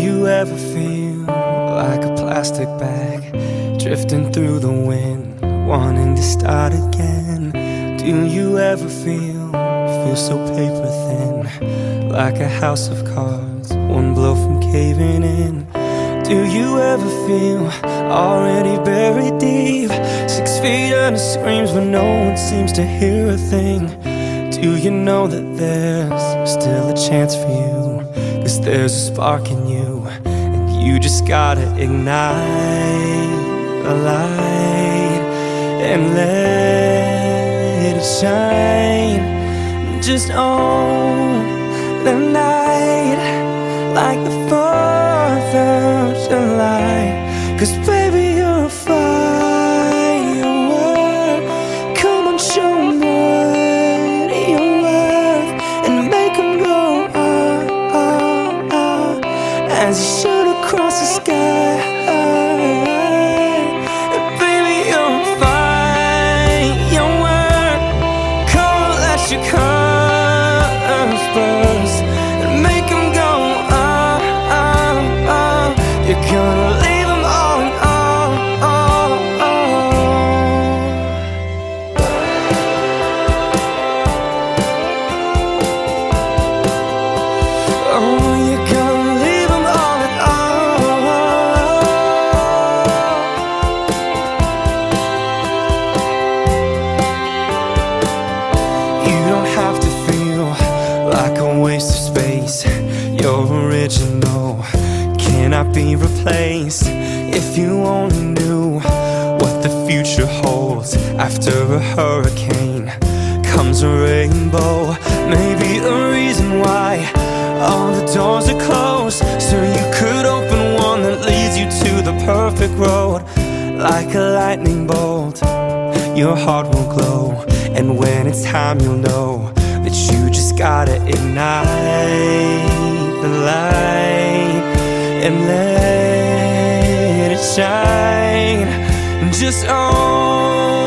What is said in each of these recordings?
Do you ever feel like a plastic bag drifting through the wind, wanting to start again? Do you ever feel feel so paper thin, like a house of cards, one blow from caving in? Do you ever feel already buried deep, six feet under screams but no one seems to hear a thing? Do you know that there's still a chance for you? Cause there's a spark in you, and you just gotta ignite a light and let it shine. Just own the night like the 4th of July. Cause comes a rainbow. Maybe a reason why all the doors are closed, so you could open one that leads you to the perfect road, like a lightning bolt your heart will glow. And when it's time, you'll know that you just gotta ignite the light and let it shine. Just own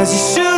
as you should.